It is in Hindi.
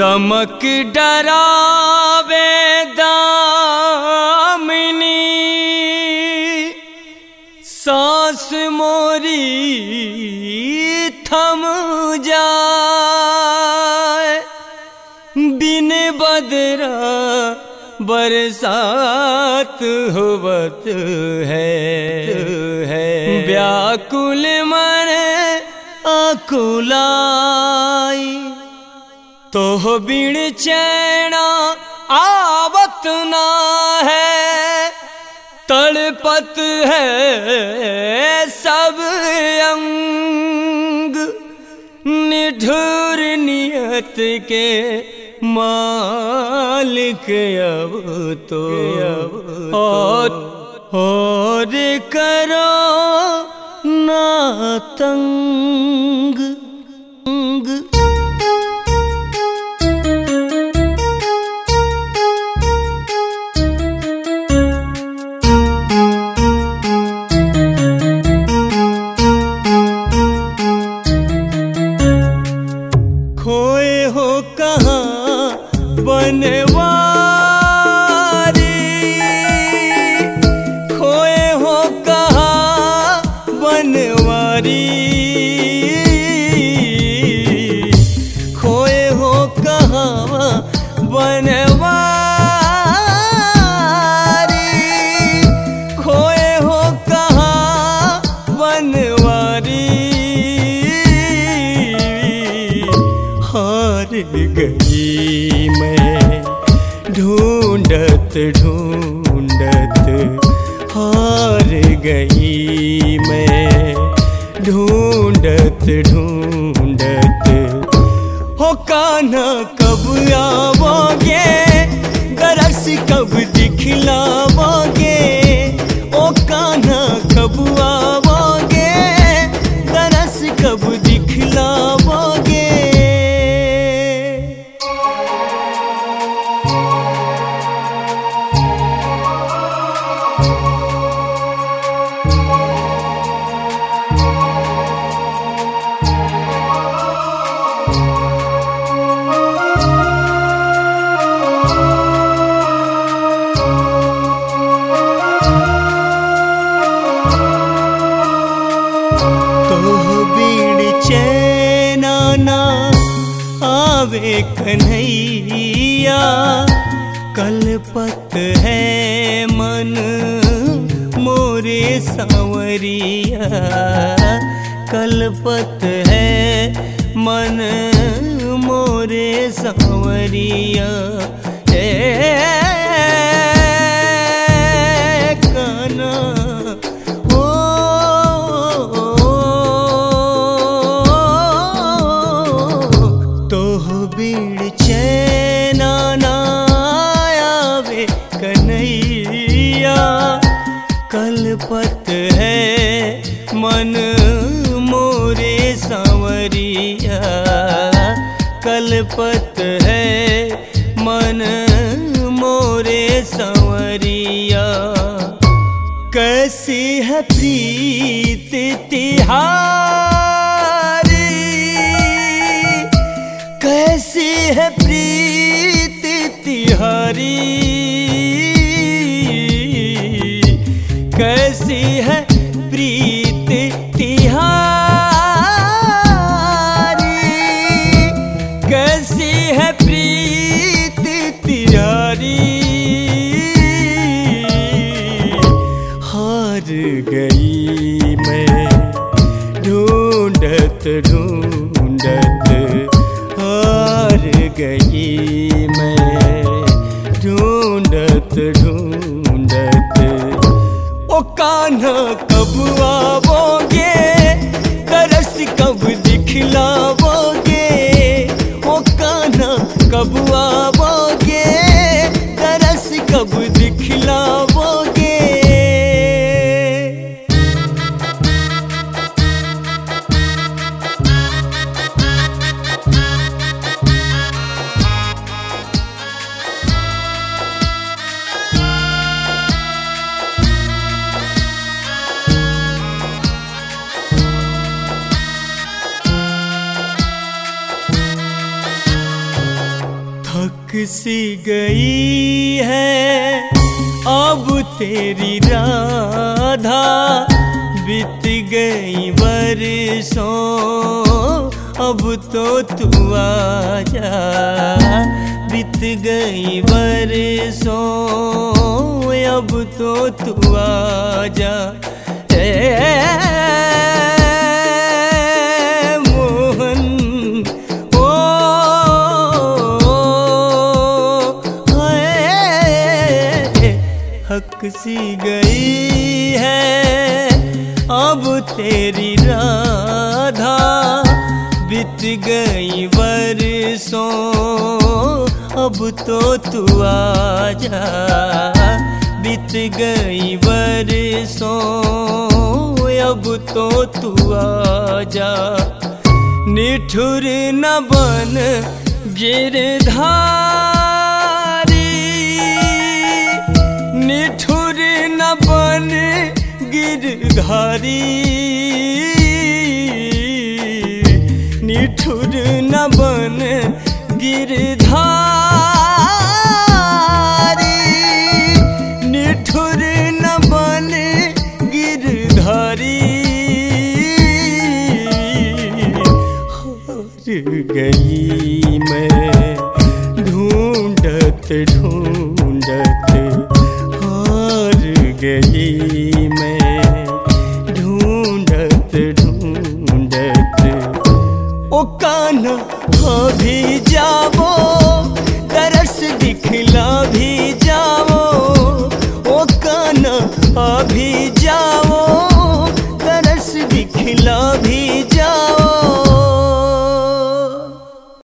दमक डरावे दामिनी सांस मोरी थम जाए बिन बदरा बरसात होवत है। है व्याकुल मन अकुलाई तो बिण चैना आवत ना है। तड़पत है सब अंग। निठुर नियत के मालिक अब तो और और करो ना तंग बनवारी। खोए हो कहाँ बनवारी। खोए हो कहाँ बनवारी। हार गई मैं ढूंढत ढूंढत ढूंढत ढूंढत। हो काना कब आओगे आवे कन्हैया कलपत है मन मोरे सांवरिया। कलपत है मन मोरे सांवरिया। ए मन मोरे सांवरिया। कलपत है मन मोरे सांवरिया। कैसी है प्रीत तिहारी? कैसी है प्रीत तिहारी? कैसी है प्रीत गई मैं। ढूंढत ढूंढत हार गई मैं। ढूंढत ढूंढत ओ कान्हा कब आओगे तरस कब दिखलाओगे सी गई है। अब तेरी राधा बीत गई बरसों। अब तो तू आजा, बीत गई बरसों। अब तो तू आजा। ए मोहन हक सी गई है। अब तेरी राधा बीत गई बरसों। अब तो तू आजा बीत गई बरसों। अब तो तू आजा निठुर न बन गिरधारी बन गिरधारी। निठुर न बन गिरधारी। निठुर न बन गिरधारी। हार गई मैं, ढूंढत ढूंढत गई मैं। ढूंढत ढूंढत ओ कान्हा